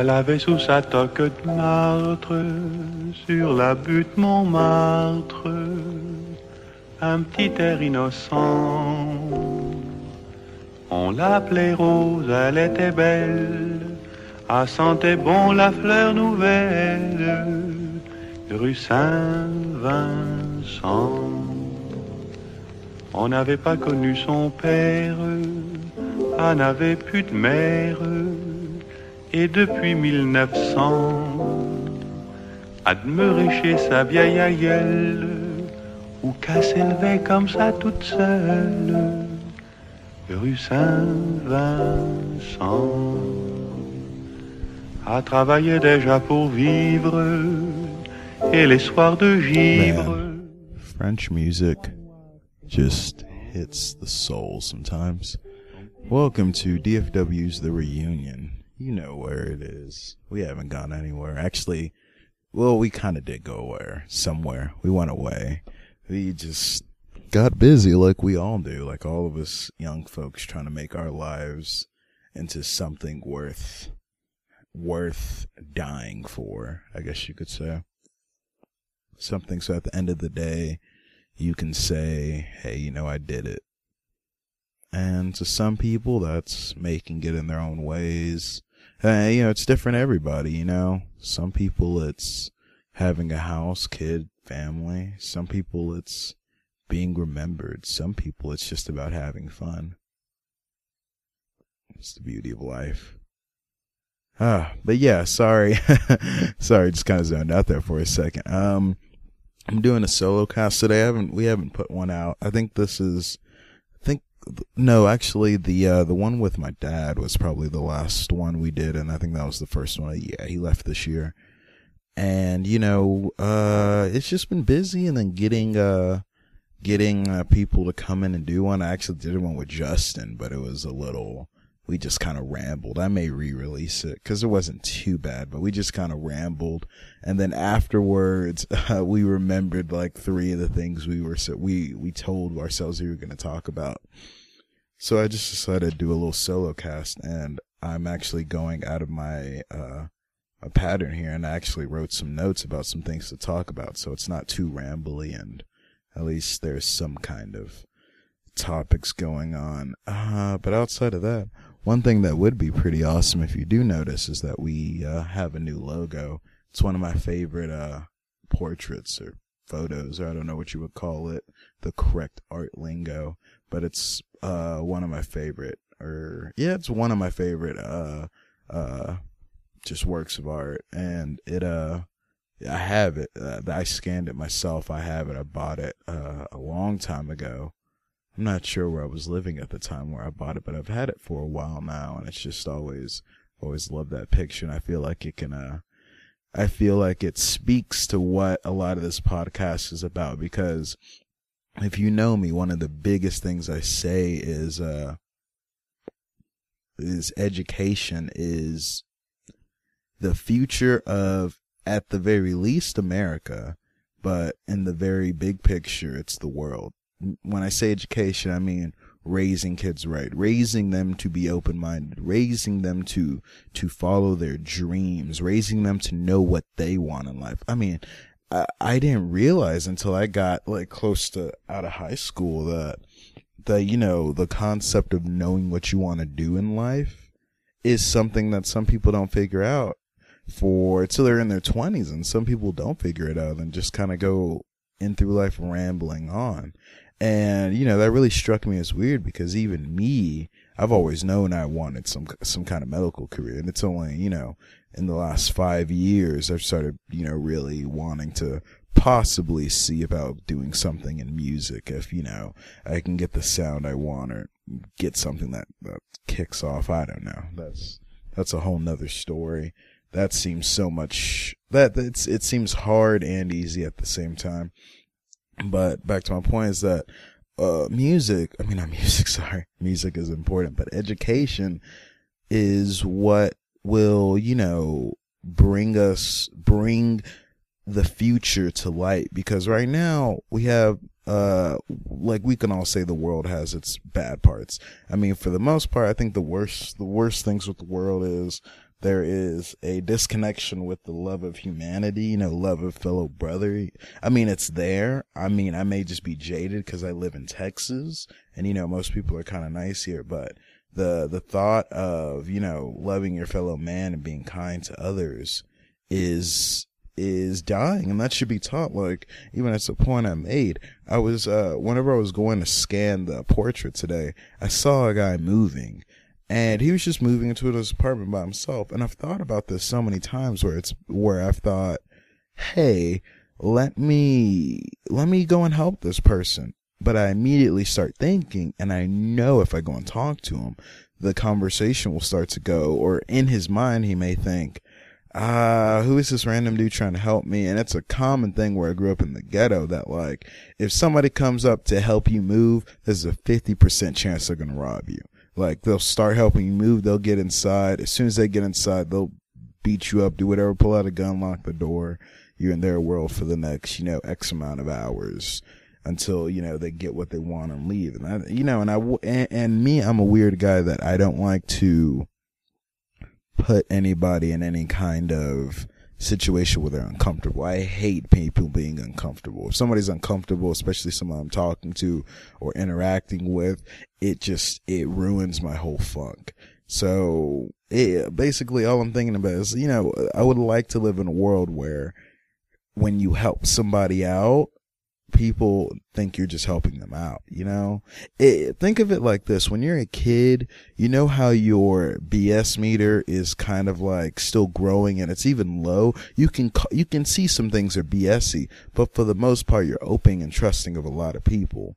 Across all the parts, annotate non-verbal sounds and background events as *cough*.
Elle avait sous sa toque de martre, sur la butte Montmartre, un petit air innocent. On l'appelait Rose, elle était belle, a sentait bon la fleur nouvelle, rue Saint-Vincent. On n'avait pas connu son père, elle n'avait plus de mère, et depuis 1900, à demeurer chez sa vieille aïeule, ou qu'elle s'élevait comme ça toute seule, rue Saint-Vincent. A travaillé déjà pour vivre, et les soirs de givre. Man, French music just hits the soul sometimes. Welcome to DFW's The Reunion. You know where it is. We haven't gone anywhere. Actually, well, we kind of did go away somewhere. We went away. We just got busy like we all do, like all of us young folks trying to make our lives into something worth worth dying for, I guess you could say. Something so at the end of the day, you can say, hey, you know, I did it. And to some people, that's making it in their own ways. You know, it's different everybody, you know. Some people it's having a house, kid, family. Some people it's being remembered. Some people it's just about having fun. It's the beauty of life. Ah, but yeah, sorry. *laughs* sorry, just kind of zoned out there for a second. Um, I'm doing a solo cast today. I haven't, we haven't put one out. I think this is, no, actually the, uh, the one with my dad was probably the last one we did. And I think that was the first one. Yeah, he left this year. And, you know, uh, it's just been busy and then getting, uh, getting, uh, people to come in and do one. I actually did one with Justin, but it was a little, we just kind of rambled. I may re-release it because it wasn't too bad, but we just kind of rambled. And then afterwards, *laughs* uh, we remembered like three of the things we were so we we told ourselves we were going to talk about. So I just decided to do a little solo cast, and I'm actually going out of my uh a pattern here, and I actually wrote some notes about some things to talk about, so it's not too rambly, and at least there's some kind of topics going on. Uh, but outside of that, one thing that would be pretty awesome if you do notice is that we uh, have a new logo. It's one of my favorite uh, portraits or photos, or I don't know what you would call it, the correct art lingo, but it's uh, one of my favorite, or yeah, it's one of my favorite uh, uh, just works of art, and it uh. I have it. Uh, I scanned it myself. I have it. I bought it uh, a long time ago I'm not sure where I was living at the time where I bought it, but I've had it for a while now, and it's just always, always loved that picture. And I feel like it can, uh, I feel like it speaks to what a lot of this podcast is about because if you know me, one of the biggest things I say is, uh, is education is the future of, at the very least, America, but in the very big picture, it's the world when I say education, I mean raising kids right, raising them to be open minded, raising them to, to follow their dreams, raising them to know what they want in life. I mean, I, I didn't realize until I got like close to out of high school that, that, you know, the concept of knowing what you want to do in life is something that some people don't figure out for till they're in their twenties and some people don't figure it out and just kind of go in through life rambling on. And, you know, that really struck me as weird because even me, I've always known I wanted some, some kind of medical career. And it's only, you know, in the last five years, I've started, you know, really wanting to possibly see about doing something in music if, you know, I can get the sound I want or get something that, that kicks off. I don't know. That's, that's a whole nother story. That seems so much, that, it's, it seems hard and easy at the same time. But back to my point is that uh, music, I mean, not music, *laughs* sorry, music is important, but education is what will, you know, bring us, bring the future to light because right now we have uh like we can all say the world has its bad parts. I mean for the most part I think the worst the worst things with the world is there is a disconnection with the love of humanity, you know, love of fellow brother. I mean, it's there. I mean, I may just be jaded because I live in Texas and, you know, most people are kind of nice here, but the, the thought of, you know, loving your fellow man and being kind to others is, is dying and that should be taught. Like, even that's a point I made. I was, uh, whenever I was going to scan the portrait today, I saw a guy moving and he was just moving into his apartment by himself. And I've thought about this so many times where it's where I've thought, hey, let me let me go and help this person. But I immediately start thinking, and I know if I go and talk to him, the conversation will start to go, or in his mind, he may think, ah, who is this random dude trying to help me? And it's a common thing where I grew up in the ghetto that like, if somebody comes up to help you move, there's a 50% chance they're going to rob you. Like they'll start helping you move. They'll get inside. As soon as they get inside, they'll beat you up, do whatever, pull out a gun, lock the door. You're in their world for the next, you know, X amount of hours until, you know, they get what they want and leave. And I, you know, and I, and, and me, I'm a weird guy that I don't like to put anybody in any kind of, situation where they're uncomfortable. I hate people being uncomfortable. If somebody's uncomfortable, especially someone I'm talking to or interacting with, it just, it ruins my whole funk. So it, basically all I'm thinking about is, you know, I would like to live in a world where when you help somebody out, people think you're just helping them out, you know? It, think of it like this. When you're a kid, you know how your BS meter is kind of like still growing and it's even low. You can, you can see some things are BSy, but for the most part, you're open and trusting of a lot of people.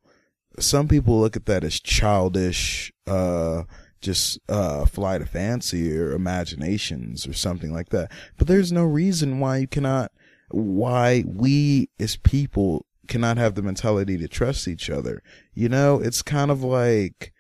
Some people look at that as childish, uh, just uh flight of fancy or imaginations or something like that. But there's no reason why you cannot why we as people cannot have the mentality to trust each other. You know, it's kind of like,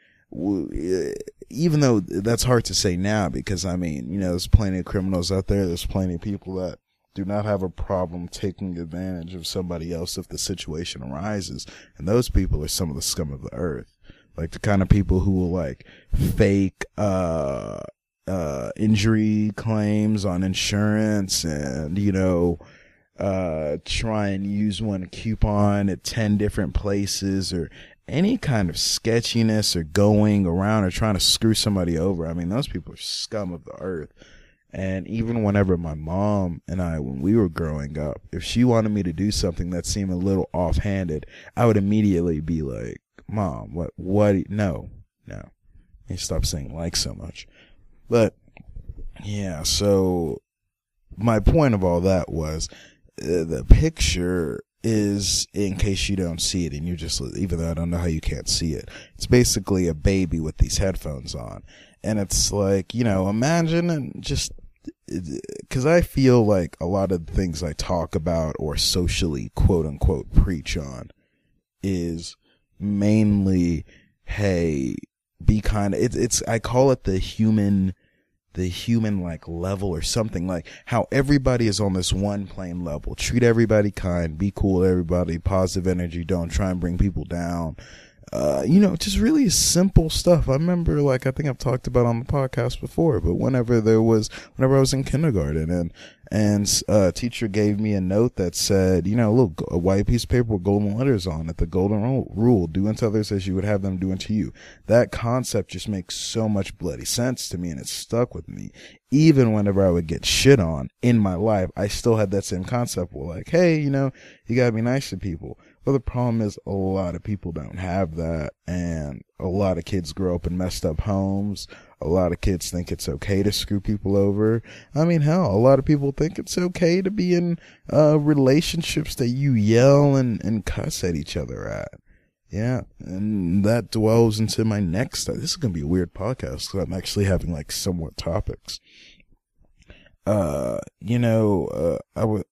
even though that's hard to say now because I mean, you know, there's plenty of criminals out there. There's plenty of people that do not have a problem taking advantage of somebody else if the situation arises. And those people are some of the scum of the earth. Like the kind of people who will like fake, uh, uh, injury claims on insurance and, you know, uh, try and use one coupon at 10 different places or any kind of sketchiness or going around or trying to screw somebody over. I mean, those people are scum of the earth. And even whenever my mom and I, when we were growing up, if she wanted me to do something that seemed a little offhanded, I would immediately be like, mom, what, what, no, no. You stop saying like so much. But yeah, so my point of all that was Uh, the picture is in case you don't see it and you just even though I don't know how you can't see it it's basically a baby with these headphones on. And it's like you know imagine and just because I feel like a lot of the things I talk about or socially quote unquote preach on is mainly hey be kind of it, it's I call it the human the human like level or something like how everybody is on this one plane level. Treat everybody kind, be cool everybody, positive energy, don't try and bring people down. Uh, you know, just really simple stuff. I remember, like, I think I've talked about on the podcast before, but whenever there was, whenever I was in kindergarten and and a uh, teacher gave me a note that said, you know, look, a white piece of paper with golden letters on it, the golden rule, do unto others as you would have them do unto you. That concept just makes so much bloody sense to me and it stuck with me. Even whenever I would get shit on in my life, I still had that same concept. Well, like, hey, you know, you gotta be nice to people. But the problem is a lot of people don't have that and a lot of kids grow up in messed up homes. A lot of kids think it's okay to screw people over. I mean, hell, a lot of people think it's okay to be in, uh, relationships that you yell and, and cuss at each other at. Yeah. And that dwells into my next, this is going to be a weird podcast because I'm actually having like somewhat topics. Uh, you know, uh, I would,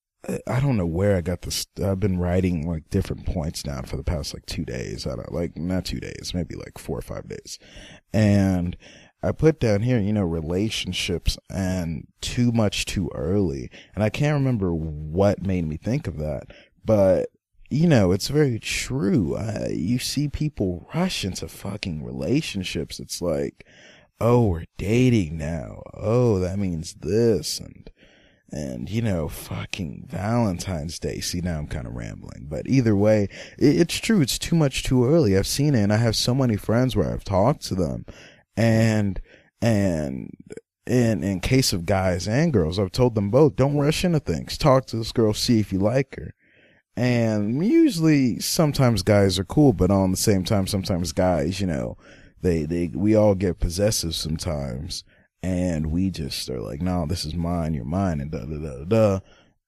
I don't know where I got this. I've been writing like different points now for the past like two days. I don't like not two days, maybe like four or five days. And I put down here, you know, relationships and too much too early. And I can't remember what made me think of that, but you know, it's very true. Uh, you see people rush into fucking relationships. It's like, oh, we're dating now. Oh, that means this. And, and, you know, fucking Valentine's Day. See, now I'm kind of rambling, but either way, it, it's true. It's too much too early. I've seen it and I have so many friends where I've talked to them and, and, in, in case of guys and girls, I've told them both, don't rush into things. Talk to this girl, see if you like her. And usually, sometimes guys are cool, but on the same time, sometimes guys, you know, they, they, we all get possessive sometimes and we just are like, no, this is mine, you're mine and da, da, da, da.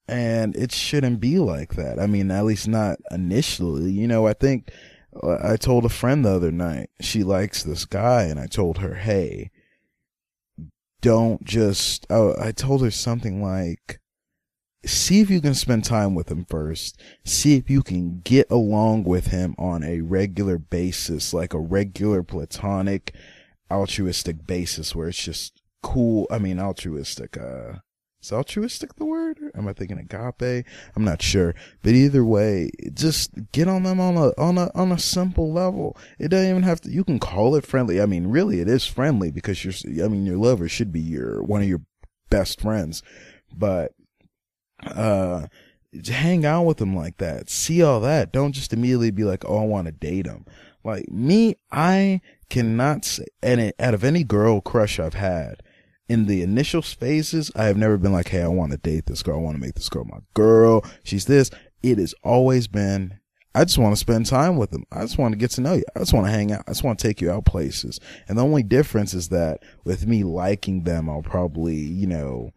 And it shouldn't be like that. I mean, at least not initially. You know, I think I told a friend the other night, she likes this guy and I told her, Hey, don't just, oh, I told her something like, see if you can spend time with him first. See if you can get along with him on a regular basis, like a regular platonic, altruistic basis where it's just cool. I mean, altruistic, uh, is altruistic the word? Am I thinking agape? I'm not sure. But either way, just get on them on a, on a, on a simple level. It doesn't even have to, you can call it friendly. I mean, really, it is friendly because you're, I mean, your lover should be your, one of your best friends. But uh, hang out with them like that. See all that. Don't just immediately be like, oh, I want to date him. Like me, I cannot say, and out of any girl crush I've had, in the initial phases, I have never been like, hey, I want to date this girl. I want to make this girl my girl. She's this. It has always been, I just want to spend time with them. I just want to get to know you. I just want to hang out. I just want to take you out places. And the only difference is that with me liking them, I'll probably, you know,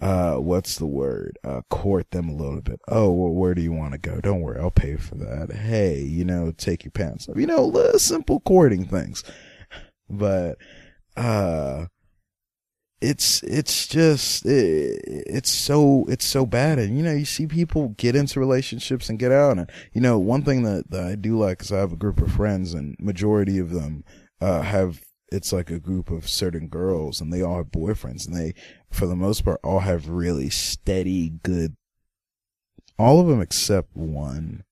uh, what's the word? Uh, court them a little bit. Oh, well, where do you want to go? Don't worry, I'll pay for that. Hey, you know, take your pants off. You know, little simple courting things. But, uh, it's, it's just, it, it's so, it's so bad. And, you know, you see people get into relationships and get out. And, you know, one thing that, that I do like is I have a group of friends and majority of them, uh, have it's like a group of certain girls and they all have boyfriends and they, for the most part, all have really steady, good, all of them except one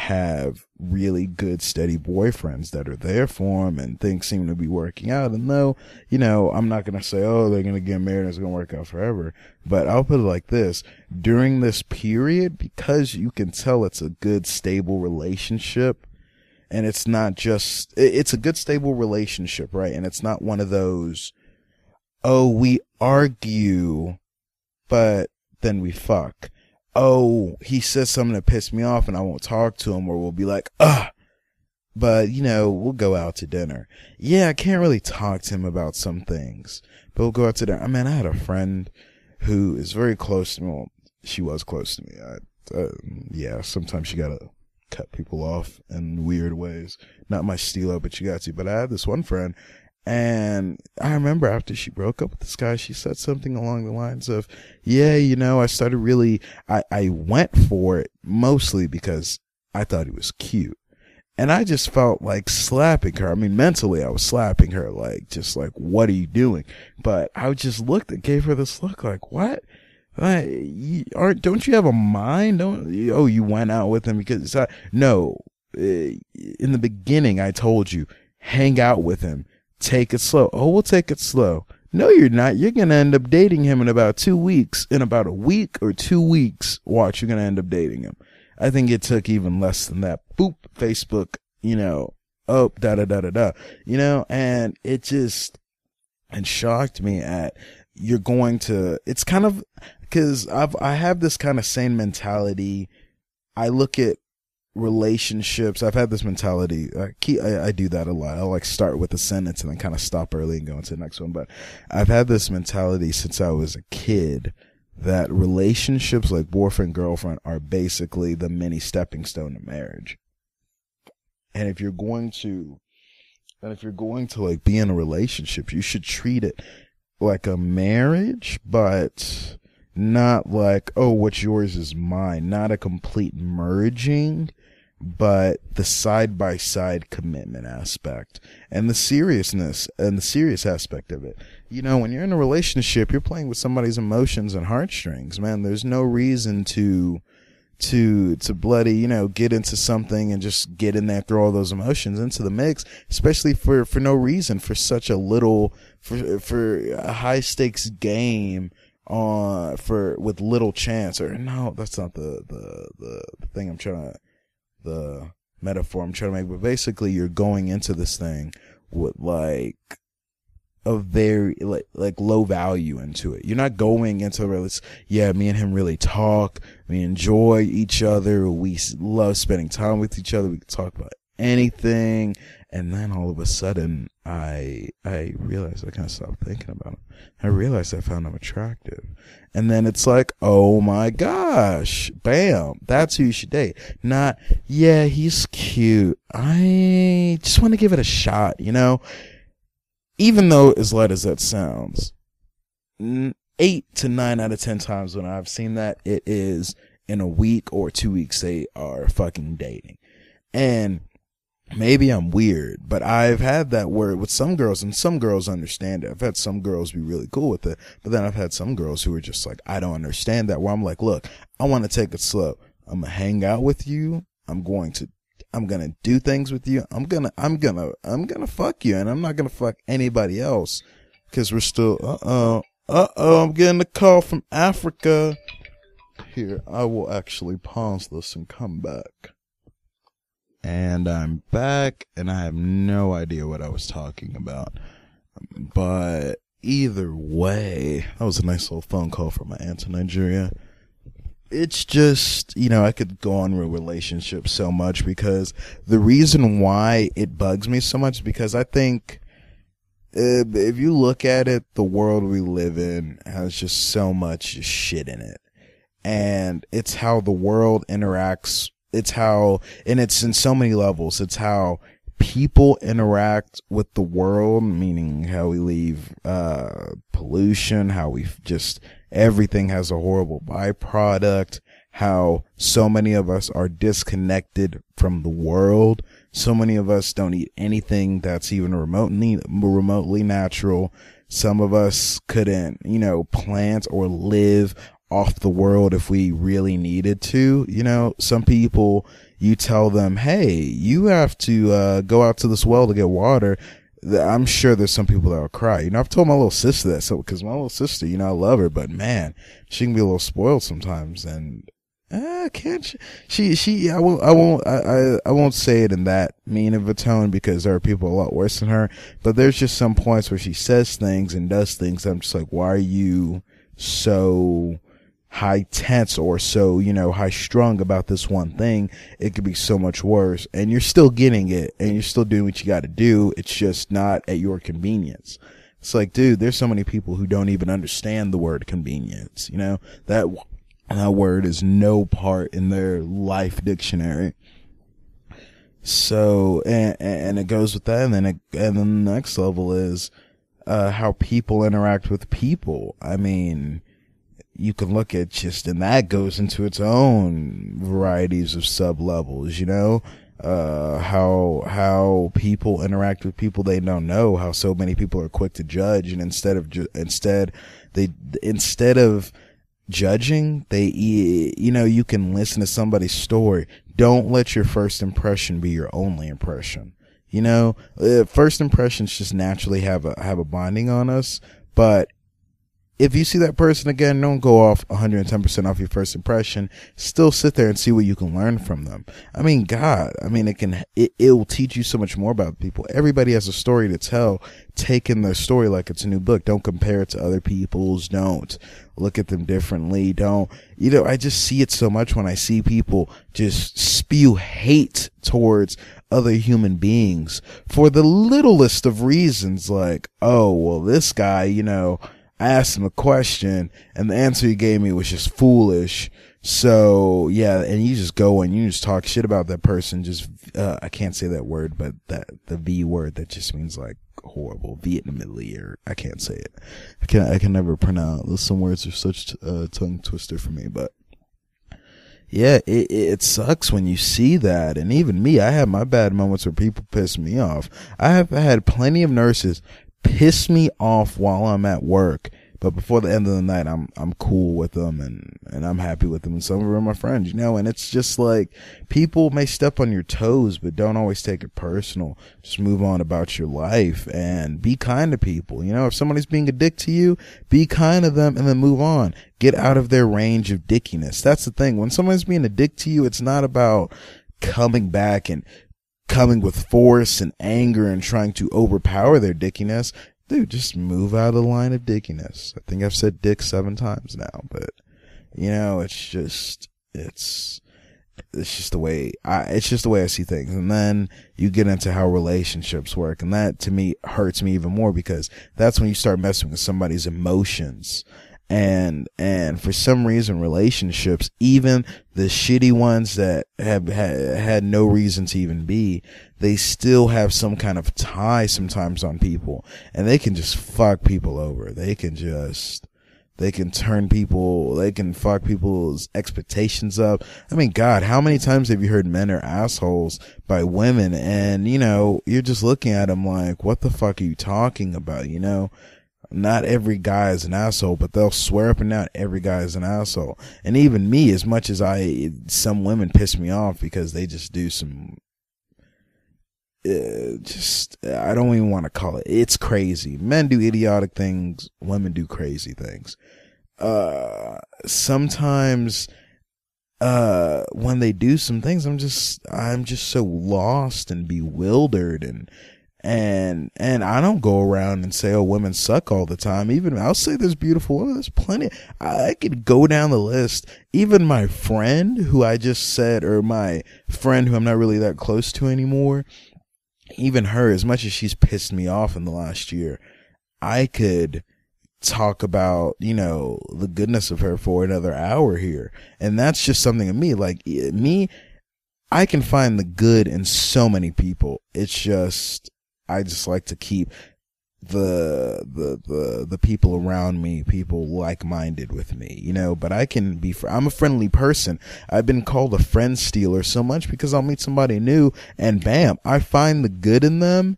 have really good, steady boyfriends that are there for them and things seem to be working out. And though, you know, I'm not going to say, oh, they're going to get married and it's going to work out forever, but I'll put it like this. During this period, because you can tell it's a good, stable relationship, and it's not just it's a good stable relationship right and it's not one of those oh we argue but then we fuck oh he says something that pissed me off and i won't talk to him or we'll be like ah but you know we'll go out to dinner yeah i can't really talk to him about some things but we'll go out to dinner i mean i had a friend who is very close to me well she was close to me I, uh, yeah sometimes she gotta cut people off in weird ways. Not my stilo, but you got to. But I had this one friend and I remember after she broke up with this guy, she said something along the lines of, yeah, you know, I started really, I, I went for it mostly because I thought he was cute. And I just felt like slapping her. I mean, mentally, I was slapping her, like, just like, what are you doing? But I just looked and gave her this look like, what? you, aren't don't you have a mind? Don't oh you went out with him because I, no. Eh, in the beginning, I told you hang out with him, take it slow. Oh, we'll take it slow. No, you're not. You're gonna end up dating him in about two weeks. In about a week or two weeks, watch. You're gonna end up dating him. I think it took even less than that. Boop, Facebook. You know, oh, da da da da da. You know, and it just and shocked me at you're going to. It's kind of because I've I have this kind of same mentality. I look at relationships. I've had this mentality. I, keep, I, I do that a lot. I like start with a sentence and then kind of stop early and go into the next one. But I've had this mentality since I was a kid that relationships like boyfriend girlfriend are basically the mini stepping stone to marriage. And if you're going to, and if you're going to like be in a relationship, you should treat it like a marriage, but not like, oh, what's yours is mine, not a complete merging, but the side by side commitment aspect and the seriousness and the serious aspect of it. You know, when you're in a relationship, you're playing with somebody's emotions and heartstrings, man. There's no reason to, to to bloody you know get into something and just get in there throw all those emotions into the mix especially for for no reason for such a little for for a high stakes game on for with little chance or no that's not the the the, the thing i'm trying to the metaphor i'm trying to make but basically you're going into this thing with like a very like like low value into it. You're not going into really yeah, me and him really talk. We enjoy each other. We love spending time with each other. We can talk about anything. And then all of a sudden, I I realized I kind of stopped thinking about him. I realized I found him attractive, and then it's like, oh my gosh, bam, that's who you should date. Not yeah, he's cute. I just want to give it a shot, you know even though as light as that sounds, eight to nine out of ten times when I've seen that, it is in a week or two weeks they are fucking dating. And maybe I'm weird, but I've had that word with some girls and some girls understand it. I've had some girls be really cool with it, but then I've had some girls who are just like, I don't understand that where I'm like, look, I want to take it slow. I'm gonna hang out with you. I'm going to I'm gonna do things with you. I'm gonna, I'm gonna, I'm gonna fuck you, and I'm not gonna fuck anybody else, cause we're still. Uh oh, uh oh, I'm getting a call from Africa. Here, I will actually pause this and come back. And I'm back, and I have no idea what I was talking about. But either way, that was a nice little phone call from my aunt in Nigeria it's just you know i could go on with relationships so much because the reason why it bugs me so much is because i think uh, if you look at it the world we live in has just so much shit in it and it's how the world interacts it's how and it's in so many levels it's how people interact with the world meaning how we leave uh pollution how we just everything has a horrible byproduct, how so many of us are disconnected from the world. So many of us don't eat anything that's even remotely, remotely natural. Some of us couldn't, you know, plant or live off the world if we really needed to. You know, some people, you tell them, Hey, you have to, uh, go out to this well to get water. I'm sure there's some people that will cry. You know, I've told my little sister that, so because my little sister, you know, I love her, but man, she can be a little spoiled sometimes, and uh, can't she? She, she, I won't, I won't, I, I, I won't say it in that mean of a tone because there are people a lot worse than her. But there's just some points where she says things and does things. I'm just like, why are you so? High tense or so, you know, high strung about this one thing, it could be so much worse. And you're still getting it and you're still doing what you got to do. It's just not at your convenience. It's like, dude, there's so many people who don't even understand the word convenience. You know, that, that word is no part in their life dictionary. So, and, and it goes with that. And then it, and then the next level is, uh, how people interact with people. I mean, you can look at just, and that goes into its own varieties of sub levels, you know? Uh, how, how people interact with people they don't know, how so many people are quick to judge and instead of, ju- instead, they, instead of judging, they, you know, you can listen to somebody's story. Don't let your first impression be your only impression. You know, uh, first impressions just naturally have a, have a binding on us, but if you see that person again, don't go off 110% off your first impression. Still sit there and see what you can learn from them. I mean, God, I mean, it can, it, it will teach you so much more about people. Everybody has a story to tell. Take in their story like it's a new book. Don't compare it to other people's. Don't look at them differently. Don't, you know, I just see it so much when I see people just spew hate towards other human beings for the littlest of reasons. Like, oh, well, this guy, you know, I asked him a question and the answer he gave me was just foolish. So yeah, and you just go and you just talk shit about that person. Just, uh, I can't say that word, but that, the V word that just means like horrible Vietnamese or I can't say it. I can, I can never pronounce. Some words are such a uh, tongue twister for me, but yeah, it, it sucks when you see that. And even me, I have my bad moments where people piss me off. I have had plenty of nurses piss me off while I'm at work But before the end of the night, I'm I'm cool with them and and I'm happy with them. And some of them are my friends, you know. And it's just like people may step on your toes, but don't always take it personal. Just move on about your life and be kind to people. You know, if somebody's being a dick to you, be kind to them and then move on. Get out of their range of dickiness. That's the thing. When someone's being a dick to you, it's not about coming back and coming with force and anger and trying to overpower their dickiness dude, just move out of the line of dickiness. I think I've said dick seven times now, but you know, it's just, it's, it's just the way I, it's just the way I see things. And then you get into how relationships work. And that to me hurts me even more because that's when you start messing with somebody's emotions and and for some reason relationships even the shitty ones that have had, had no reason to even be they still have some kind of tie sometimes on people. And they can just fuck people over. They can just they can turn people they can fuck people's expectations up. I mean god how many times have you heard men are assholes by women? And you know you're just looking at them like what the fuck are you talking about? You know not every guy is an asshole, but they'll swear up and down every guy is an asshole. And even me, as much as I, some women piss me off because they just do some, uh, just, I don't even want to call it, it's crazy. Men do idiotic things, women do crazy things. Uh, sometimes, uh, when they do some things, I'm just, I'm just so lost and bewildered and, and and I don't go around and say, "Oh, women suck all the time." Even I'll say there's beautiful women. There's plenty. I could go down the list. Even my friend, who I just said, or my friend who I'm not really that close to anymore, even her, as much as she's pissed me off in the last year, I could talk about, you know, the goodness of her for another hour here. And that's just something of me. Like eh, me, I can find the good in so many people. It's just I just like to keep the the the the people around me people like-minded with me you know but i can be i'm a friendly person. I've been called a friend stealer so much because i'll meet somebody new and bam i find the good in them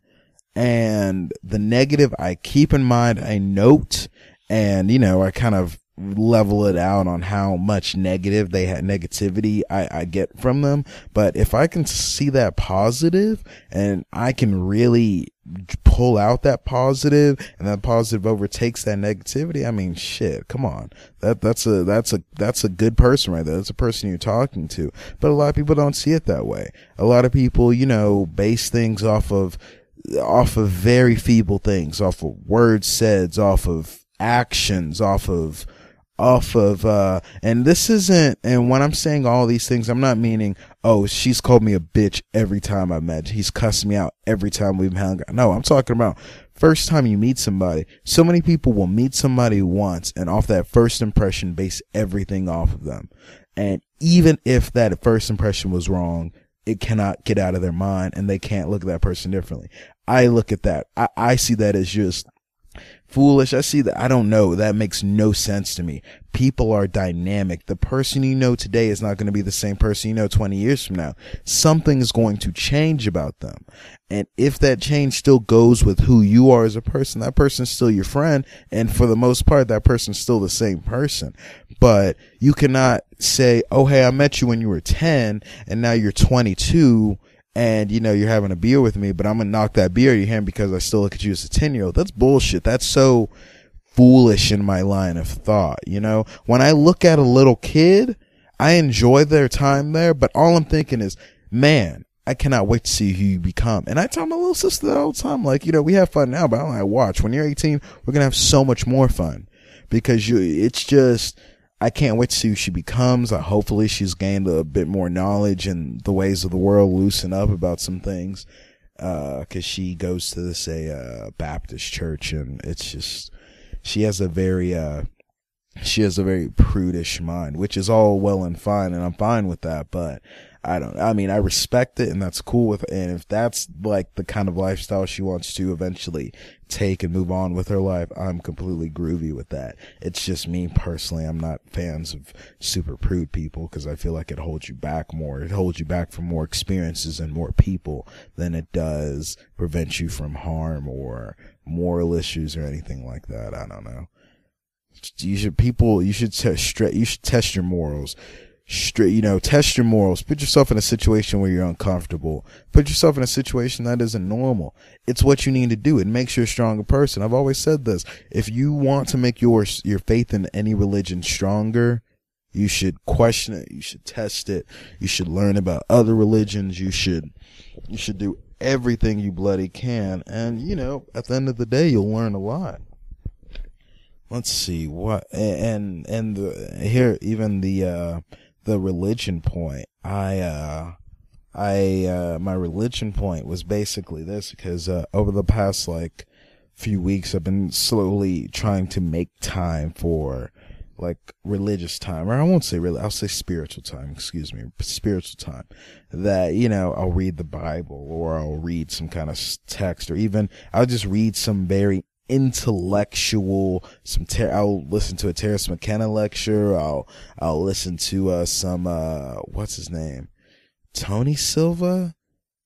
and the negative i keep in mind i note and you know i kind of level it out on how much negative they had negativity I, I get from them. But if I can see that positive and I can really pull out that positive and that positive overtakes that negativity, I mean, shit, come on. That, that's a, that's a, that's a good person right there. That's a person you're talking to. But a lot of people don't see it that way. A lot of people, you know, base things off of, off of very feeble things, off of words said, off of actions, off of, off of uh and this isn't and when I'm saying all these things I'm not meaning oh she's called me a bitch every time I met. He's cussed me out every time we've hung out. No I'm talking about first time you meet somebody. So many people will meet somebody once and off that first impression base everything off of them. And even if that first impression was wrong it cannot get out of their mind and they can't look at that person differently. I look at that. I, I see that as just foolish. I see that. I don't know. That makes no sense to me. People are dynamic. The person you know today is not going to be the same person you know 20 years from now. Something is going to change about them. And if that change still goes with who you are as a person, that person's still your friend. And for the most part, that person's still the same person. But you cannot say, Oh, hey, I met you when you were 10 and now you're 22 and you know you're having a beer with me, but I'm gonna knock that beer your hand because I still look at you as a ten year old. That's bullshit. That's so foolish in my line of thought. You know, when I look at a little kid, I enjoy their time there, but all I'm thinking is, man, I cannot wait to see who you become. And I tell my little sister that all the time, like, you know, we have fun now, but I like watch. When you're 18, we're gonna have so much more fun because you, it's just I can't wait to see who she becomes. Uh, hopefully, she's gained a bit more knowledge and the ways of the world loosen up about some things. Uh, cause she goes to this, a, uh, Baptist church and it's just, she has a very, uh, she has a very prudish mind, which is all well and fine, and I'm fine with that. But I don't, I mean, I respect it and that's cool with, and if that's like the kind of lifestyle she wants to eventually take and move on with her life, I'm completely groovy with that. It's just me personally. I'm not fans of super prude people because I feel like it holds you back more. It holds you back from more experiences and more people than it does prevent you from harm or moral issues or anything like that. I don't know. You should people. You should test. You should test your morals. Straight, you know, test your morals. Put yourself in a situation where you're uncomfortable. Put yourself in a situation that isn't normal. It's what you need to do. It makes you a stronger person. I've always said this. If you want to make your your faith in any religion stronger, you should question it. You should test it. You should learn about other religions. You should, you should do everything you bloody can. And, you know, at the end of the day, you'll learn a lot. Let's see what, and, and the, here, even the, uh, the religion point, I, uh, I, uh, my religion point was basically this because, uh, over the past, like, few weeks, I've been slowly trying to make time for, like religious time, or I won't say really, I'll say spiritual time, excuse me, spiritual time. That, you know, I'll read the Bible or I'll read some kind of text or even I'll just read some very intellectual, some, ter- I'll listen to a Terence McKenna lecture. I'll, I'll listen to, uh, some, uh, what's his name? Tony Silva?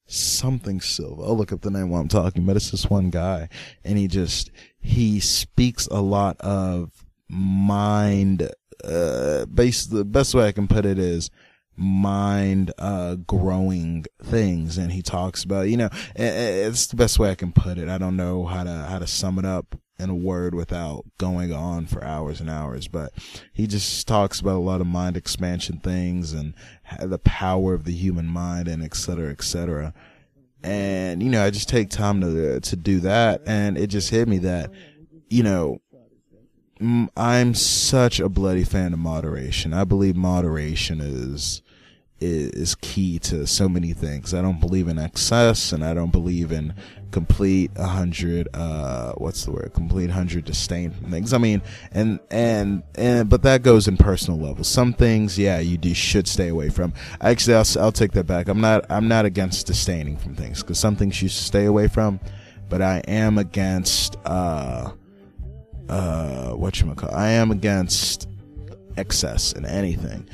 Something Silva. I'll look up the name while I'm talking, but it's this one guy and he just, he speaks a lot of mind uh base the best way I can put it is mind uh growing things. And he talks about you know it's the best way I can put it. I don't know how to how to sum it up in a word without going on for hours and hours. But he just talks about a lot of mind expansion things and the power of the human mind and et cetera et cetera. And you know I just take time to to do that. And it just hit me that you know I'm such a bloody fan of moderation. I believe moderation is is key to so many things. I don't believe in excess, and I don't believe in complete a hundred. Uh, what's the word? Complete hundred disdain from things. I mean, and and and but that goes in personal level. Some things, yeah, you do should stay away from. Actually, I'll I'll take that back. I'm not I'm not against disdaining from things because some things you should stay away from, but I am against. uh uh, what you call. I am against excess in anything,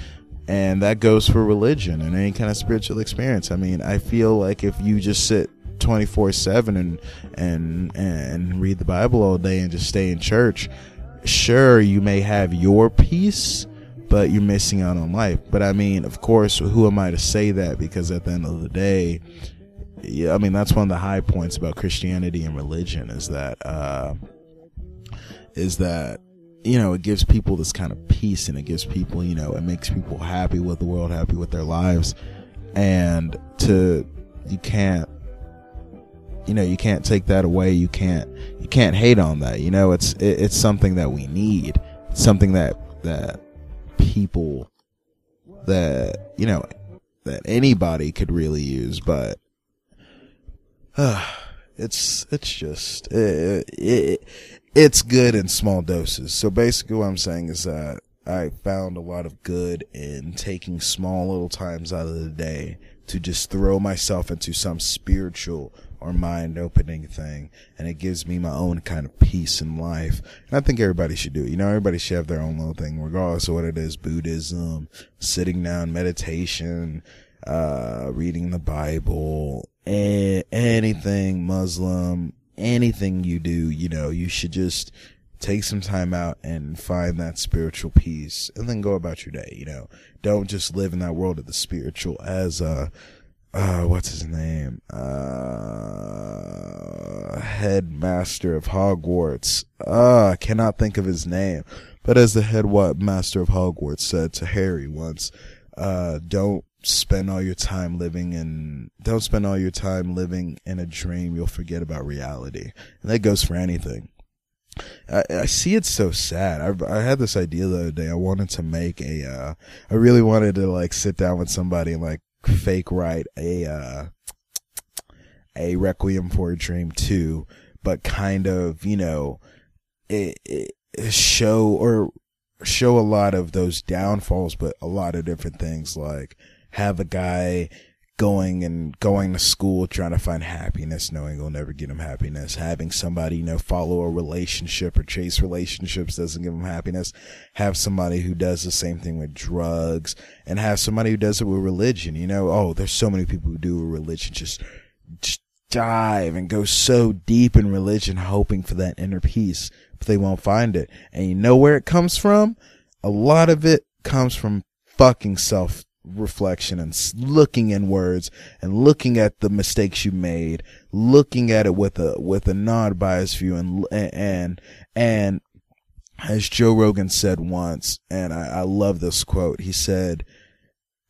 and that goes for religion and any kind of spiritual experience. I mean, I feel like if you just sit 24 7 and and and read the bible all day and just stay in church sure you may have your peace but you're missing out on life but i mean of course who am i to say that because at the end of the day yeah i mean that's one of the high points about christianity and religion is that uh is that you know it gives people this kind of peace and it gives people you know it makes people happy with the world happy with their lives. And to you can't you know you can't take that away. You can't you can't hate on that. You know it's it, it's something that we need. It's something that that people that you know that anybody could really use. But uh, *sighs* it's it's just it, it, it's good in small doses. So basically what I'm saying is that I found a lot of good in taking small little times out of the day to just throw myself into some spiritual or mind opening thing. And it gives me my own kind of peace in life. And I think everybody should do it. You know, everybody should have their own little thing, regardless of what it is. Buddhism, sitting down, meditation, uh, reading the Bible, anything Muslim, anything you do, you know, you should just take some time out and find that spiritual peace and then go about your day, you know. Don't just live in that world of the spiritual as uh uh what's his name? Uh headmaster of Hogwarts. Uh I cannot think of his name. But as the head what master of Hogwarts said to Harry once, uh don't spend all your time living in don't spend all your time living in a dream you'll forget about reality and that goes for anything I, I see it so sad. I, I had this idea the other day. I wanted to make a, uh, I really wanted to like sit down with somebody and like fake write a, uh, a Requiem for a Dream 2, but kind of, you know, it, it, show or show a lot of those downfalls, but a lot of different things like have a guy going and going to school trying to find happiness knowing he'll never get him happiness having somebody you know follow a relationship or chase relationships doesn't give him happiness have somebody who does the same thing with drugs and have somebody who does it with religion you know oh there's so many people who do religion just, just dive and go so deep in religion hoping for that inner peace, but they won't find it. And you know where it comes from? A lot of it comes from fucking self reflection and looking inwards and looking at the mistakes you made, looking at it with a with a non-biased view and and and as Joe Rogan said once, and I, I love this quote. He said,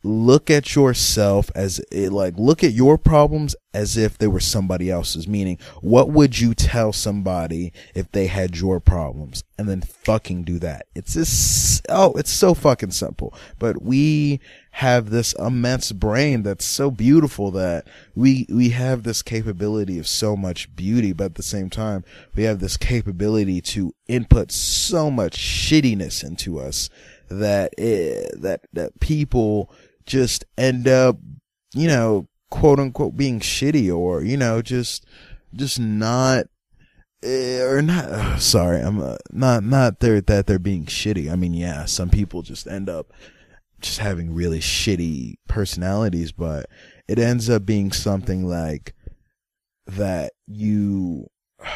look at yourself as it, like look at your problems as if they were somebody else's. Meaning what would you tell somebody if they had your problems? And then fucking do that. It's just oh it's so fucking simple. But we have this immense brain that's so beautiful that we we have this capability of so much beauty but at the same time we have this capability to input so much shittiness into us that it, that that people just end up, you know, quote unquote being shitty or, you know, just, just not, eh, or not, uh, *sighs* sorry, I'm uh, not, not there that they're being shitty. I mean, yeah, some people just end up just having really shitty personalities, but it ends up being something like that you, *sighs*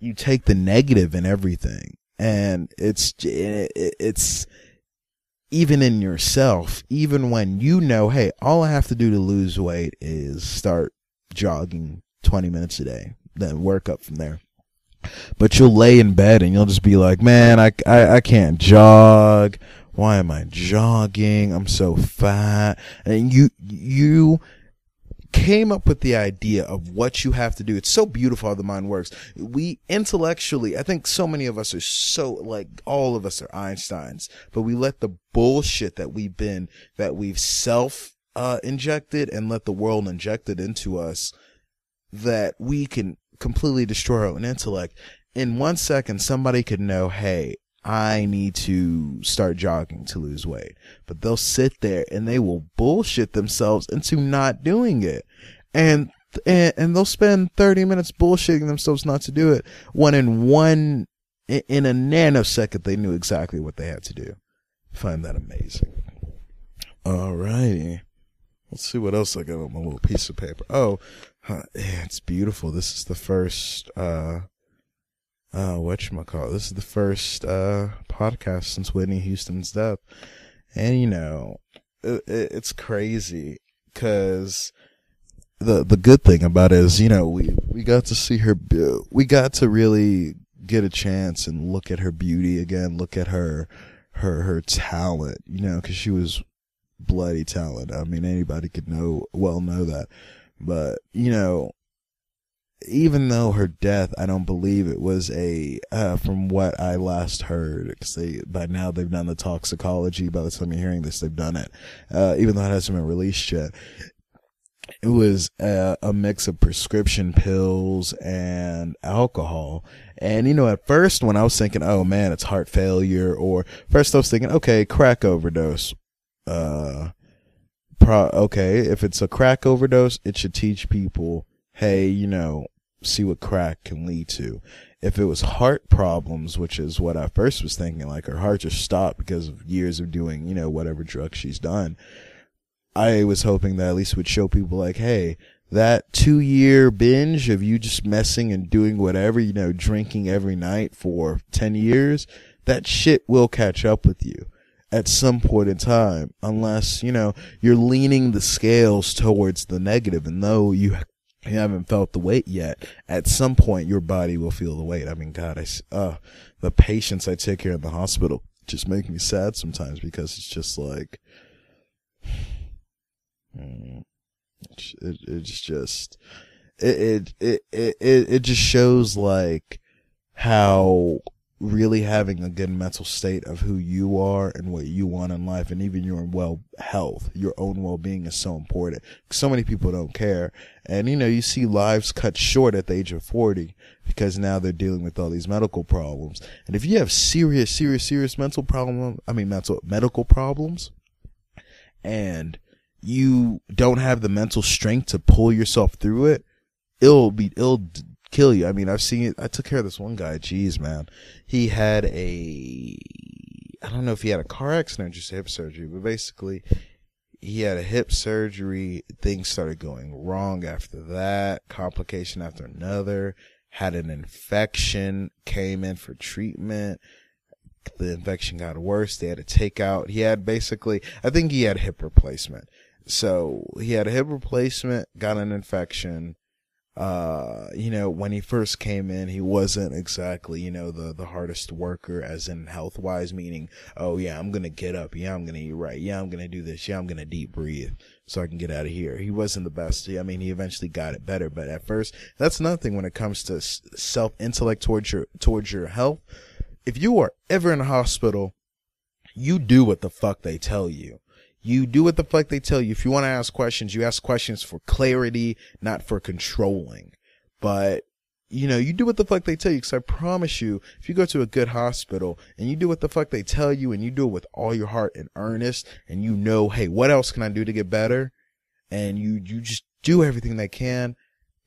you take the negative in everything and it's, it's, even in yourself, even when you know, hey, all I have to do to lose weight is start jogging 20 minutes a day, then work up from there. But you'll lay in bed and you'll just be like, man, I, I, I can't jog. Why am I jogging? I'm so fat. And you, you came up with the idea of what you have to do. It's so beautiful how the mind works. We intellectually, I think so many of us are so like all of us are Einsteins, but we let the bullshit that we've been that we've self uh, injected and let the world inject it into us that we can completely destroy our own intellect. In one second, somebody could know, hey, I need to start jogging to lose weight. But they'll sit there and they will bullshit themselves into not doing it. And and, and they'll spend 30 minutes bullshitting themselves not to do it when in one in a nanosecond they knew exactly what they had to do. I find that amazing. All righty. Let's see what else I got on my little piece of paper. Oh, huh, yeah, it's beautiful. This is the first uh uh, whatchamacallit. This is the first, uh, podcast since Whitney Houston's death. And, you know, it, it's crazy because the, the good thing about it is, you know, we, we got to see her, we got to really get a chance and look at her beauty again, look at her, her, her talent, you know, cause she was bloody talent. I mean, anybody could know, well know that. But, you know, even though her death, I don't believe it was a, uh, from what I last heard, because by now they've done the toxicology. By the time you're hearing this, they've done it. Uh, even though it hasn't been released yet. It was a, a mix of prescription pills and alcohol. And, you know, at first when I was thinking, oh man, it's heart failure, or first I was thinking, okay, crack overdose. Uh, pro, okay, if it's a crack overdose, it should teach people hey, you know, see what crack can lead to. If it was heart problems, which is what I first was thinking, like her heart just stopped because of years of doing, you know, whatever drug she's done. I was hoping that at least would show people like, hey, that two year binge of you just messing and doing whatever, you know, drinking every night for 10 years, that shit will catch up with you at some point in time, unless, you know, you're leaning the scales towards the negative. And though you you haven't felt the weight yet. At some point, your body will feel the weight. I mean, God, I, uh, the patients I take care in the hospital just make me sad sometimes because it's just like, mm, it, it's just, it, it, it, it, it just shows like how really having a good mental state of who you are and what you want in life and even your well health, your own well being is so important. So many people don't care. And you know, you see lives cut short at the age of 40 because now they're dealing with all these medical problems. And if you have serious, serious, serious mental problem, I mean, mental, medical problems and you don't have the mental strength to pull yourself through it, it'll be, it'll kill you. I mean, I've seen it. I took care of this one guy. Jeez, man. He had a, I don't know if he had a car accident or just hip surgery, but basically he had a hip surgery. Things started going wrong after that. Complication after another. Had an infection. Came in for treatment. The infection got worse. They had to take out. He had basically, I think he had hip replacement. So he had a hip replacement, got an infection, uh, you know, when he first came in, he wasn't exactly, you know, the, the hardest worker as in health wise, meaning, oh yeah, I'm going to get up. Yeah, I'm going to eat right. Yeah, I'm going to do this. Yeah, I'm going to deep breathe so I can get out of here. He wasn't the best. I mean, he eventually got it better, but at first, that's nothing when it comes to self intellect towards your, towards your health. If you are ever in a hospital, you do what the fuck they tell you. You do what the fuck they tell you. If you want to ask questions, you ask questions for clarity, not for controlling. But, you know, you do what the fuck they tell you. Cause I promise you, if you go to a good hospital and you do what the fuck they tell you and you do it with all your heart and earnest and you know, hey, what else can I do to get better? And you, you just do everything they can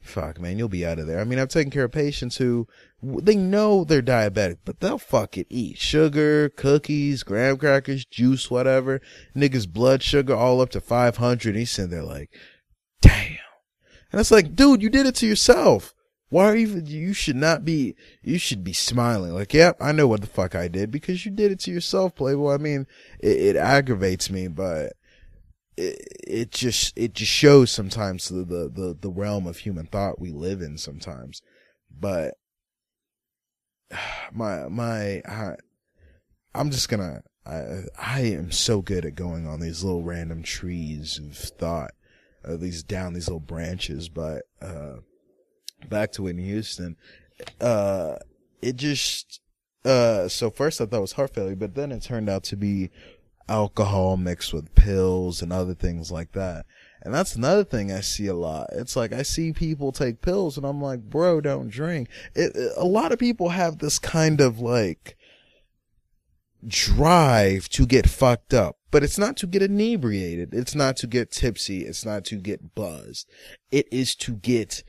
fuck man you'll be out of there. I mean i've taken care of patients who they know they're diabetic but they'll fucking eat sugar cookies graham crackers juice whatever. Niggas blood sugar all up to 500 he's sitting there like damn. And it's like dude you did it to yourself. Why are you you should not be you should be smiling. Like yep yeah, i know what the fuck i did because you did it to yourself playboy. I mean it, it aggravates me but it, just it just shows sometimes the, the the the realm of human thought we live in sometimes. But *sighs* my my I, i'm just gonna i i am so good at going on these little random trees of thought uh, these down these little branches but uh back to Whitney Houston uh it just uh so first i thought it was heart failure but then it turned out to be alcohol mixed with pills and other things like that. And that's another thing I see a lot. It's like I see people take pills and I'm like, bro, don't drink. It, it, a lot of people have this kind of like drive to get fucked up, but it's not to get inebriated. It's not to get tipsy. It's not to get buzzed. It is to get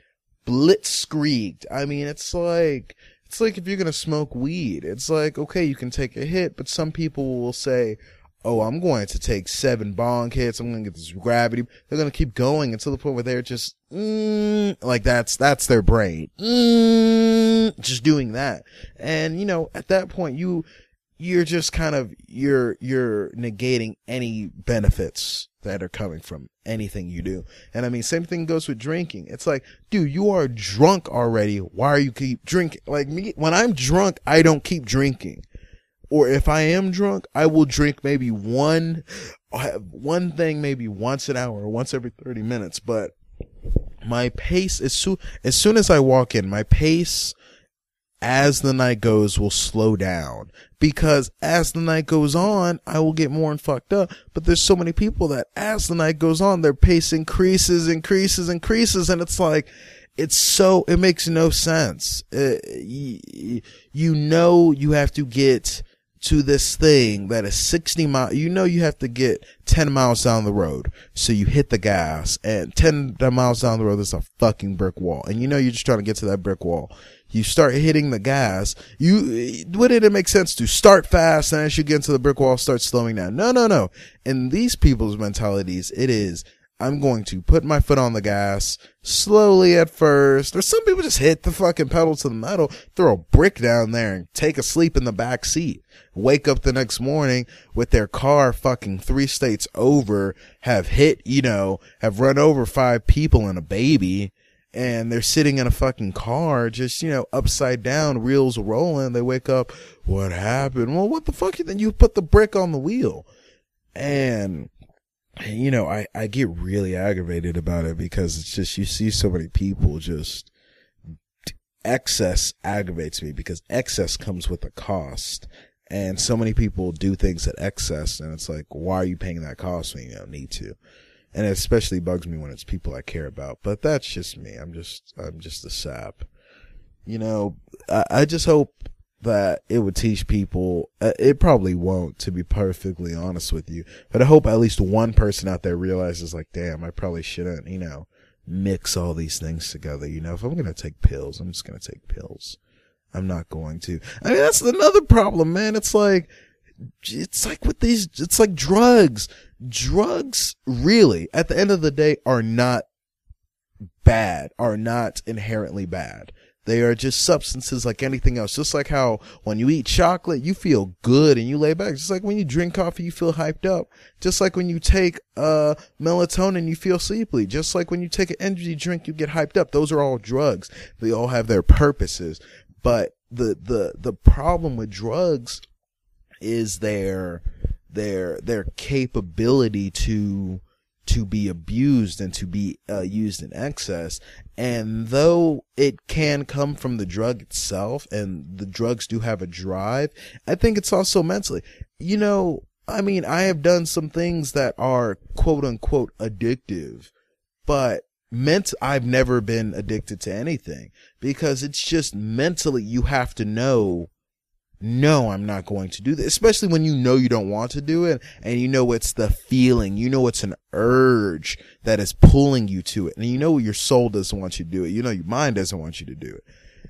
blitzkrieged. I mean, it's like, it's like if you're going to smoke weed, it's like, okay, you can take a hit, but some people will say, oh, I'm going to take seven bong hits. I'm going to get this gravity. They're going to keep going until the point where they're just, mm, like that's, that's their brain. Mm, just doing that. And, you know, at that point, you, you're just kind of, you're, you're negating any benefits that are coming from anything you do. And I mean, same thing goes with drinking. It's like, dude, you are drunk already. Why are you keep drinking? Like me, when I'm drunk, I don't keep drinking or if I am drunk, I will drink maybe one, one thing maybe once an hour, once every 30 minutes. But my pace, as soon, as soon as I walk in, my pace as the night goes will slow down because as the night goes on, I will get more and fucked up. But there's so many people that as the night goes on, their pace increases, increases, increases. And it's like, it's so, it makes no sense. Uh, you, you know, you have to get, to this thing that is 60 miles, you know, you have to get 10 miles down the road. So you hit the gas and 10 miles down the road, there's a fucking brick wall. And you know, you're just trying to get to that brick wall. You start hitting the gas. You, wouldn't it make sense to start fast and as you get into the brick wall, start slowing down? No, no, no. In these people's mentalities, it is, I'm going to put my foot on the gas slowly at first. Or some people just hit the fucking pedal to the metal, throw a brick down there and take a sleep in the back seat. Wake up the next morning with their car fucking three states over, have hit, you know, have run over five people and a baby. And they're sitting in a fucking car, just, you know, upside down, wheels rolling. They wake up. What happened? Well, what the fuck? Then you put the brick on the wheel. And you know, I, I get really aggravated about it because it's just, you see so many people just, excess aggravates me because excess comes with a cost. And so many people do things at excess and it's like, why are you paying that cost when you don't need to? And it especially bugs me when it's people I care about, but that's just me. I'm just, I'm just a sap. You know, I, I just hope that it would teach people. Uh, it probably won't, to be perfectly honest with you. But I hope at least one person out there realizes, like, damn, I probably shouldn't, you know, mix all these things together. You know, if I'm gonna take pills, I'm just gonna take pills. I'm not going to. I mean, that's another problem, man. It's like, it's like with these, it's like drugs. Drugs really, at the end of the day, are not bad, are not inherently bad. They are just substances like anything else. Just like how when you eat chocolate, you feel good and you lay back. Just like when you drink coffee, you feel hyped up. Just like when you take, uh, melatonin, you feel sleepy. Just like when you take an energy drink, you get hyped up. Those are all drugs. They all have their purposes. But the, the, the problem with drugs is their, their, their capability to, to be abused and to be uh, used in excess. And though it can come from the drug itself and the drugs do have a drive, I think it's also mentally, you know, I mean, I have done some things that are quote unquote addictive, but meant I've never been addicted to anything because it's just mentally you have to know no, I'm not going to do this, especially when you know you don't want to do it and you know it's the feeling, you know it's an urge that is pulling you to it and you know your soul doesn't want you to do it. You know your mind doesn't want you to do it.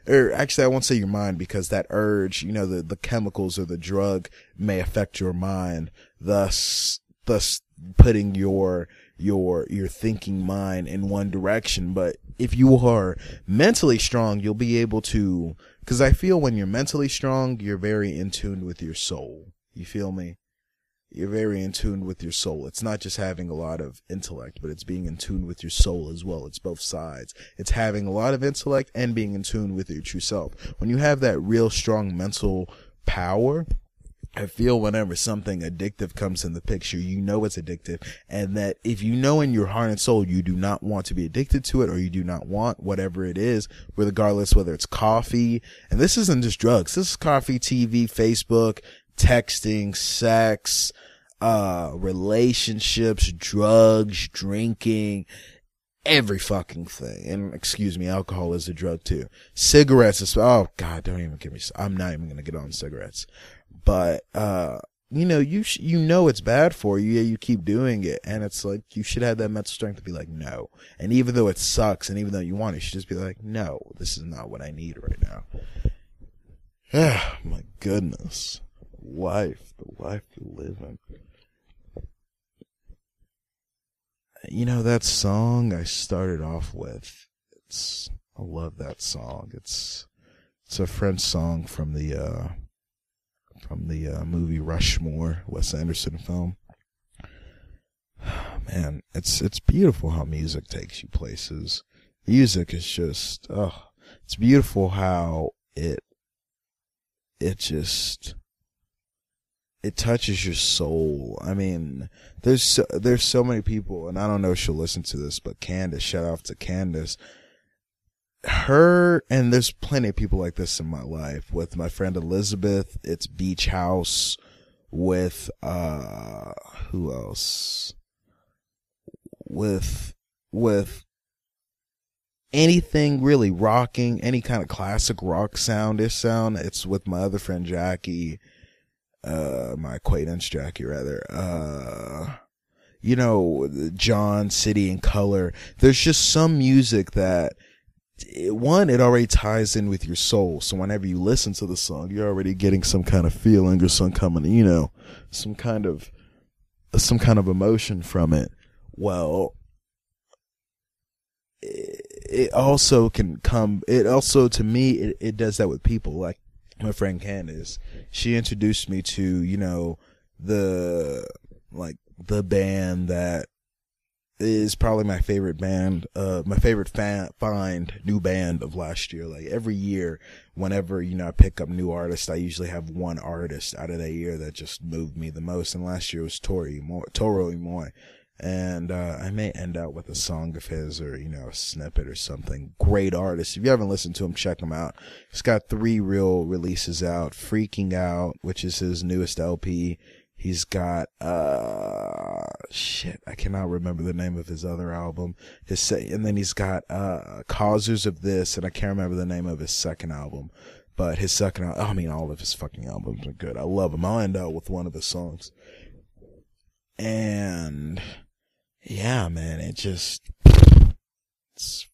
Or actually, I won't say your mind because that urge, you know, the, the chemicals or the drug may affect your mind, thus, thus putting your, your, your thinking mind in one direction. But if you are mentally strong, you'll be able to because I feel when you're mentally strong, you're very in tune with your soul. You feel me? You're very in tune with your soul. It's not just having a lot of intellect, but it's being in tune with your soul as well. It's both sides. It's having a lot of intellect and being in tune with your true self. When you have that real strong mental power, I feel whenever something addictive comes in the picture, you know it's addictive. And that if you know in your heart and soul you do not want to be addicted to it or you do not want whatever it is, regardless whether it's coffee, and this isn't just drugs, this is coffee, TV, Facebook, texting, sex, uh, relationships, drugs, drinking, every fucking thing. And excuse me, alcohol is a drug too. Cigarettes, oh god, don't even give me, I'm not even gonna get on cigarettes but uh you know you sh- you know it's bad for you. Yeah you keep doing it. And it's like you should have that mental strength to be like no. And even though it sucks and even though you want it you should just be like no this is not what i need right now. Ah *sighs* my goodness. Life the life you live in. You know that song i started off with it's i love that song. It's it's a french song from the uh from the uh, movie Rushmore, Wes Anderson film. *sighs* Man, it's it's beautiful how music takes you places. Music is just oh, it's beautiful how it it just it touches your soul. I mean, there's so, there's so many people, and I don't know if she'll listen to this, but Candace, shout out to Candace her and there's plenty of people like this in my life. With my friend Elizabeth it's beach house with uh who else? With with anything really rocking any kind of classic rock sound ish sound it's with my other friend Jackie uh my acquaintance Jackie rather uh you know John City and Color. There's just some music that one, it already ties in with your soul. So whenever you listen to the song, you're already getting some kind of feeling or some of, you know, some kind of, some kind of emotion from it. Well, it also can come, it also, to me, it, it does that with people like my friend Candace. She introduced me to, you know, the, like, the band that is probably my favorite band, uh, my favorite fan, find new band of last year. Like every year, whenever, you know, I pick up new artists, I usually have one artist out of that year that just moved me the most. And last year was Tori, Toro y Moi. And, uh, I may end out with a song of his or, you know, a snippet or something. Great artist. If you haven't listened to him, check him out. He's got three real releases out. Freaking Out, which is his newest LP He's got uh shit, I cannot remember the name of his other album. His and then he's got uh Causers of This, and I can't remember the name of his second album. But his second, album, I mean, all of his fucking albums are good. I love him. I'll end out with one of his songs. And yeah, man, it just it's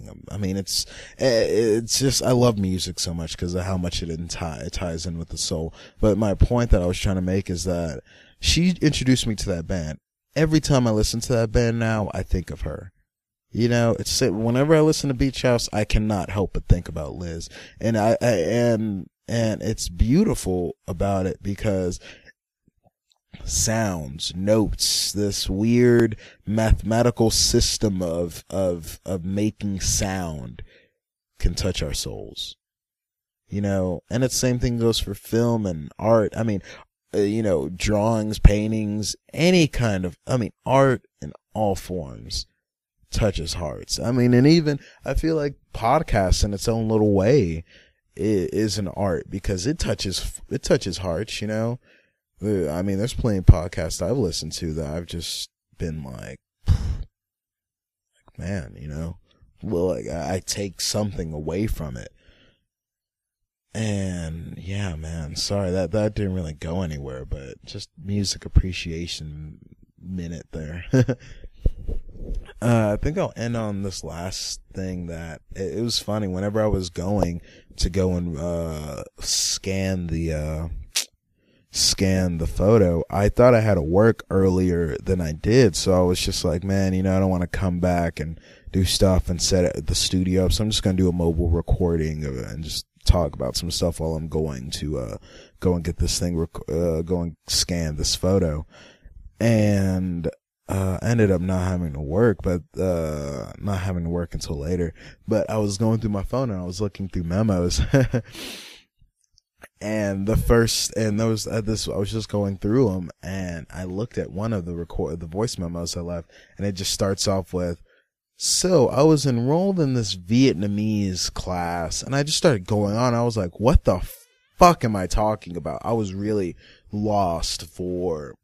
fuck. talking. I mean, it's eh, it's just I love music so much because of how much it, enti- it ties in with the soul. But my point that I was trying to make is that she introduced me to that band. Every time I listen to that band now, I think of her. You know, it's whenever I listen to Beach House, I cannot help but think about Liz, and I, I and and it's beautiful about it because sounds, notes, this weird mathematical system of, of, of making sound can touch our souls. You know, and the same thing goes for film and art. I mean, uh, you know, drawings, paintings, any kind of, I mean, art in all forms touches hearts. I mean, and even I feel like podcasts in its own little way is an art because it touches, it touches hearts, you know? I mean, there's plenty of podcasts I've listened to that I've just been like, like *sighs* man, you know, well, like I take something away from it. And yeah, man, sorry that that didn't really go anywhere, but just music appreciation minute there. *laughs* uh, I think I'll end on this last thing that it, it, was funny. Whenever I was going to go and uh, scan the uh, scan the photo, I thought I had to work earlier than I did. So I was just like, man, you know, I don't want to come back and do stuff and set the studio up. So I'm just going to do a mobile recording and just talk about some stuff while I'm going to, uh, go and get this thing, rec- uh, go and scan this photo. And, uh, ended up not having to work, but, uh, not having to work until later. But I was going through my phone and I was looking through memos. *laughs* and the first and those uh, this I was just going through them and I looked at one of the record the voice memos I left and it just starts off with so I was enrolled in this Vietnamese class and I just started going on. I was like what the fuck am I talking about? I was really lost for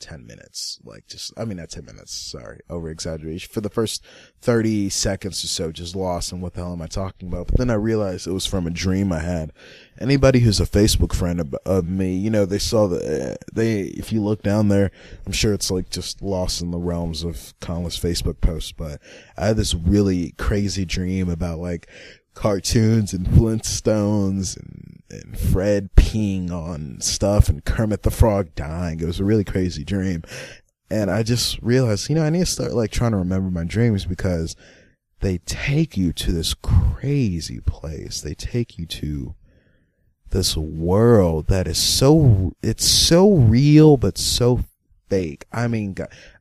10 minutes. Like just, I mean, not 10 minutes. Sorry. Over exaggeration. For the first 30 seconds or so, just lost and what the hell am I talking about? But then I realized it was from a dream I had. Anybody who's a Facebook friend of, of me, you know, they saw the, they, if you look down there, I'm sure it's like just lost in the realms of countless Facebook posts, but I had this really crazy dream about like cartoons and Flintstones and, and Fred peeing on stuff and Kermit the Frog dying. It was a really crazy dream. And I just realized, you know, I need to start like trying to remember my dreams because they take you to this crazy place. They take you to this world that is so, it's so real, but so fake. I mean,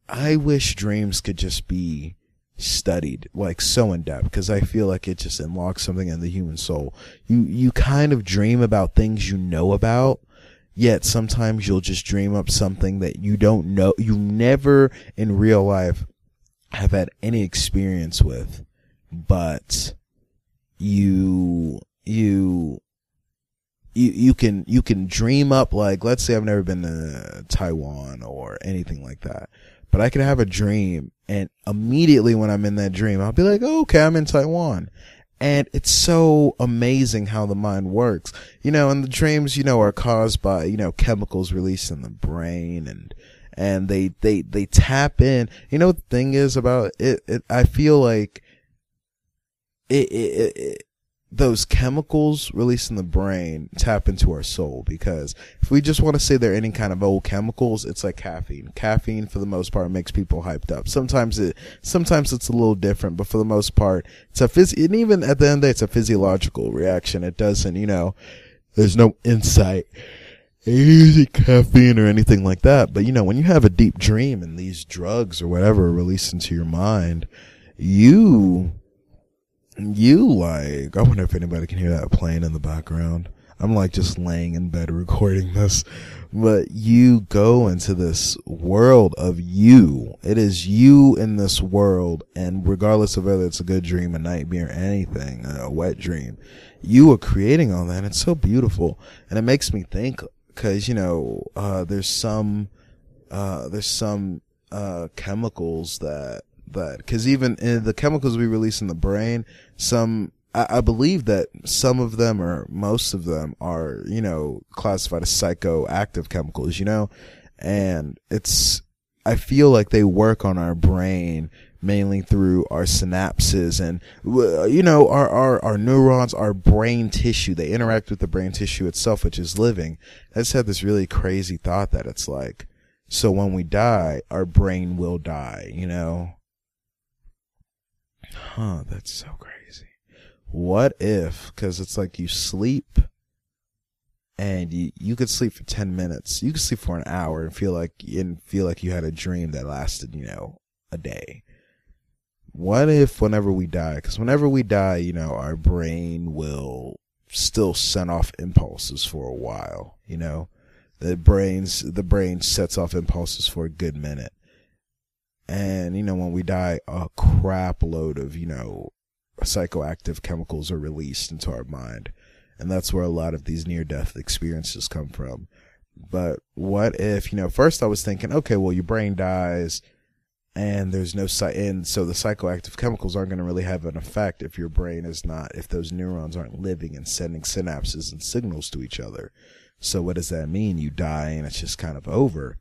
I wish dreams could just be studied like so in depth because I feel like it just unlocks something in the human soul. You you kind of dream about things you know about, yet sometimes you'll just dream up something that you don't know you never in real life have had any experience with, but you you you you can you can dream up like let's say I've never been to Taiwan or anything like that but I could have a dream and immediately when I'm in that dream, I'll be like, oh, okay, I'm in Taiwan. And it's so amazing how the mind works. You know, and the dreams, you know, are caused by, you know, chemicals released in the brain and, and they, they, they tap in. You know, the thing is about it, it I feel like it, it, it, those chemicals released in the brain tap into our soul because if we just want to say they're any kind of old chemicals, it's like caffeine. Caffeine for the most part makes people hyped up. Sometimes it, sometimes it's a little different, but for the most part, it's a phys, and even at the end of the day, it's a physiological reaction. It doesn't, you know, there's no insight easy caffeine or anything like that. But you know, when you have a deep dream and these drugs or whatever are released into your mind, you you like, I wonder if anybody can hear that playing in the background. I'm like just laying in bed recording this, but you go into this world of you. It is you in this world. And regardless of whether it's a good dream, a nightmare, anything, a wet dream, you are creating all that. and It's so beautiful. And it makes me think, cause you know, uh, there's some, uh, there's some, uh, chemicals that that because even the chemicals we release in the brain, some I, I, believe that some of them or most of them are you know classified as psychoactive chemicals, you know, and it's I feel like they work on our brain mainly through our synapses and you know our, our our neurons our brain tissue. They interact with the brain tissue itself which is living. I just had this really crazy thought that it's like so when we die our brain will die you know huh that's so crazy. What if because it's like you sleep and you, you could sleep for 10 minutes. You could sleep for an hour and feel like and feel like you had a dream that lasted you know a day. What if whenever we die, because whenever we die, you know, our brain will still send off impulses for a while, you know, the brains, the brain sets off impulses for a good minute. And, you know, when we die, a crap load of, you know, psychoactive chemicals are released into our mind. And that's where a lot of these near death experiences come from. But what if, you know, first I was thinking, okay, well, your brain dies and there's no and so the psychoactive chemicals aren't going to really have an effect if your brain is not if those neurons aren't living and sending synapses and signals to each other so what does that mean you die and it's just kind of over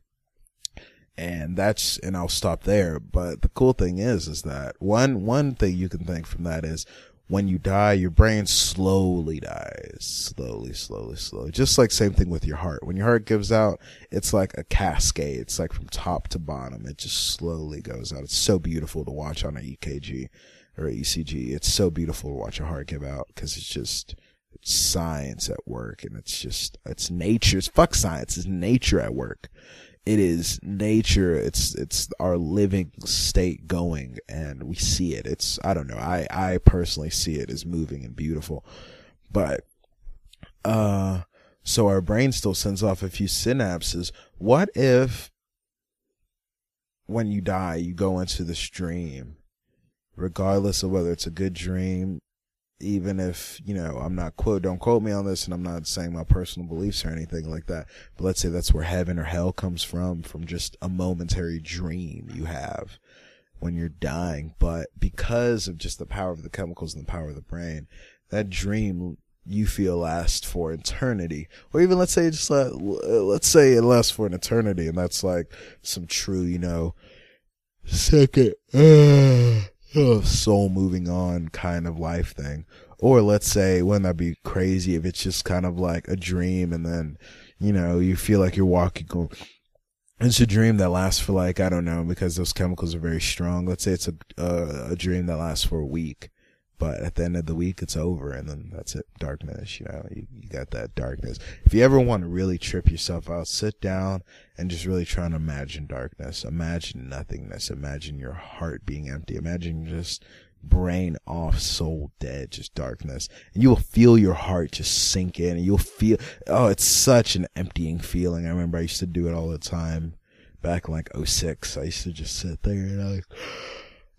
and that's and I'll stop there but the cool thing is is that one one thing you can think from that is when you die, your brain slowly dies. Slowly, slowly, slowly. Just like same thing with your heart. When your heart gives out, it's like a cascade. It's like from top to bottom. It just slowly goes out. It's so beautiful to watch on an EKG or ECG. It's so beautiful to watch a heart give out because it's just, it's science at work and it's just, it's nature. It's fuck science. It's nature at work it is nature. It's it's our living state going and we see it. It's i don't know. I i personally see it as moving and beautiful. But uh so our brain still sends off a few synapses. What if when you die you go into this dream regardless of whether it's a good dream even if you know i'm not quote don't quote me on this and i'm not saying my personal beliefs or anything like that but let's say that's where heaven or hell comes from from just a momentary dream you have when you're dying. But because of just the power of the chemicals and the power of the brain that dream you feel lasts for eternity. Or even let's say just let, let's say it lasts for an eternity and that's like some true you know second uh, soul moving on kind of life thing. Or let's say, wouldn't that be crazy if it's just kind of like a dream and then, you know, you feel like you're walking, it's a dream that lasts for like, I don't know, because those chemicals are very strong. Let's say it's a, uh, a dream that lasts for a week but at the end of the week it's over and then that's it. Darkness you know you, you got that darkness. If you ever want to really trip yourself out sit down and just really try to imagine darkness. Imagine nothingness. Imagine your heart being empty. Imagine just brain off soul dead just darkness. And you will feel your heart just sink in and you'll feel oh it's such an emptying feeling. I remember i used to do it all the time back in like 06 i used to just sit there and i like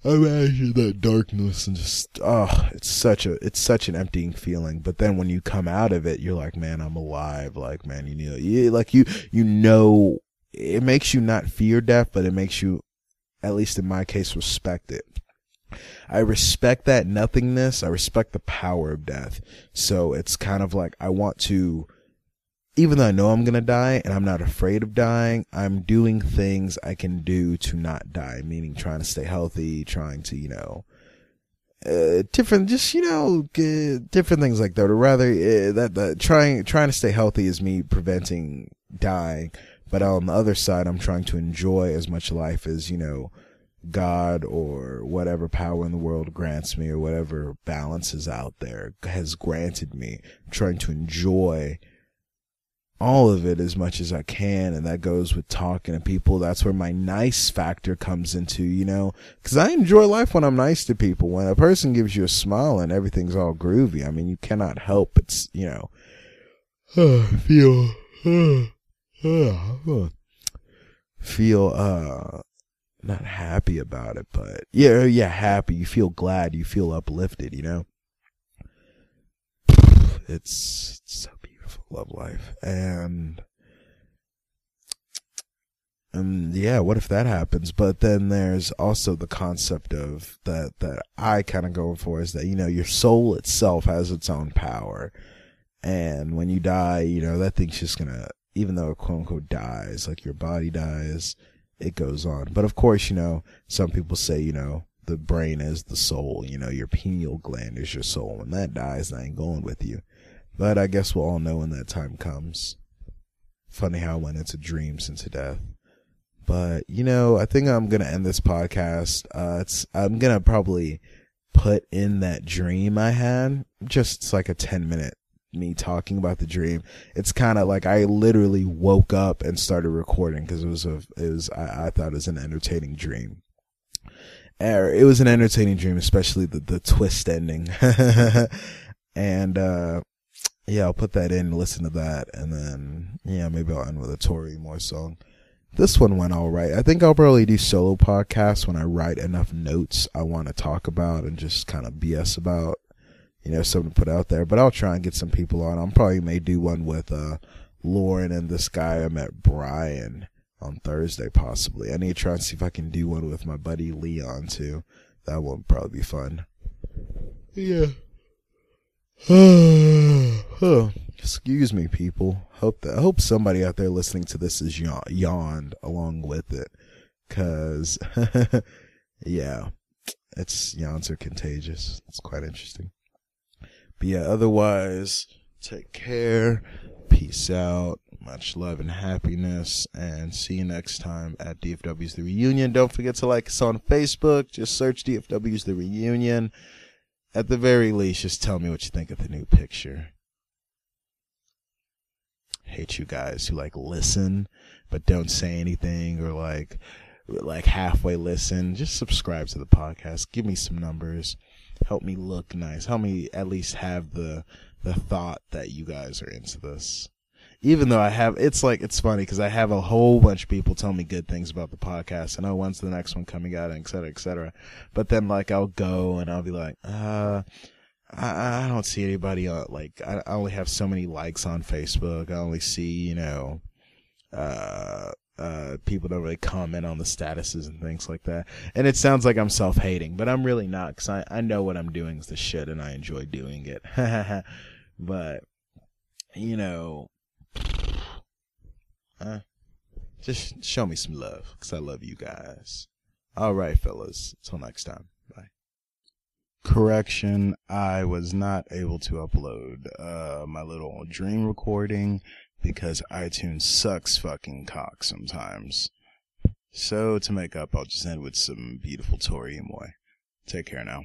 imagine that darkness and just oh it's such a it's such an emptying feeling but then when you come out of it you're like man i'm alive like man you know you like you you know it makes you not fear death but it makes you at least in my case respect it I respect that nothingness. I respect the power of death. So it's kind of like I want to even though I know I'm going to die and I'm not afraid of dying, I'm doing things I can do to not die, meaning trying to stay healthy, trying to, you know, uh, different, just, you know, different things like that. Or rather, uh, that, that trying, trying to stay healthy is me preventing dying. But on the other side, I'm trying to enjoy as much life as, you know, God or whatever power in the world grants me or whatever balance is out there has granted me. I'm trying to enjoy all of it as much as I can. And that goes with talking to people. That's where my nice factor comes into, you know, cause I enjoy life when I'm nice to people. When a person gives you a smile and everything's all groovy, I mean, you cannot help but, you know, *sighs* feel, uh, *sighs* feel, uh, not happy about it, but yeah, yeah, happy. You feel glad. You feel uplifted, you know? *sighs* It's, it's so love life. And, and yeah, what if that happens? But then there's also the concept of that, that I kind of go for is that, you know, your soul itself has its own power. And when you die, you know, that thing's just gonna, even though it quote unquote dies, like your body dies, it goes on. But of course, you know, some people say, you know, the brain is the soul, you know, your pineal gland is your soul. When that dies, I ain't going with you. But I guess we'll all know when that time comes. Funny how I went into dreams into death. But, you know, I think I'm going to end this podcast. Uh, it's, I'm going to probably put in that dream I had. Just like a 10 minute me talking about the dream. It's kind of like I literally woke up and started recording because it was a, it was, I, I thought it was an entertaining dream. Er, it was an entertaining dream, especially the, the twist ending. *laughs* and, uh, yeah, I'll put that in listen to that. And then, yeah, maybe I'll end with a Toro y Moi song. This one went all right. I think I'll probably do solo podcasts when I write enough notes I want to talk about and just kind of BS about you know, something to put out there. But I'll try and get some people on. I'm probably may do one with uh Lauren and this guy I met Brian on Thursday possibly. I need to try and see if I can do one with my buddy Leon too. That one would probably be fun. Yeah. *sighs* Excuse me, people. Hope that I hope somebody out there listening to this is yawn, yawned along with it, cause *laughs* yeah, it's yawns are contagious. It's quite interesting. But yeah, otherwise, take care. Peace out. Much love and happiness. And see you next time at DFW's The Reunion. Don't forget to like us on Facebook. Just search DFW's The Reunion. At the very least, just tell me what you think of the new picture. Hate you guys who like listen but don't say anything or like like halfway listen. Just subscribe to the podcast. Give me some numbers help me look nice. Help me at least have the the thought that you guys are into this. Even though I have, it's like it's funny because I have a whole bunch of people tell me good things about the podcast. I know when's the next one coming out, and et cetera, et cetera. But then like I'll go and I'll be like, uh, I, I don't see anybody on like I, I only have so many likes on Facebook. I only see you know, uh, uh, people don't really comment on the statuses and things like that. And it sounds like I'm self hating, but I'm really not because I, I know what I'm doing is the shit and I enjoy doing it. *laughs* but, you know, uh, just show me some love because I love you guys. All right, fellas. Till next time. Bye. Correction, I was not able to upload uh, my little dream recording because iTunes sucks fucking cock sometimes. So to make up, I'll just end with some beautiful Toro y Moi. Take care now.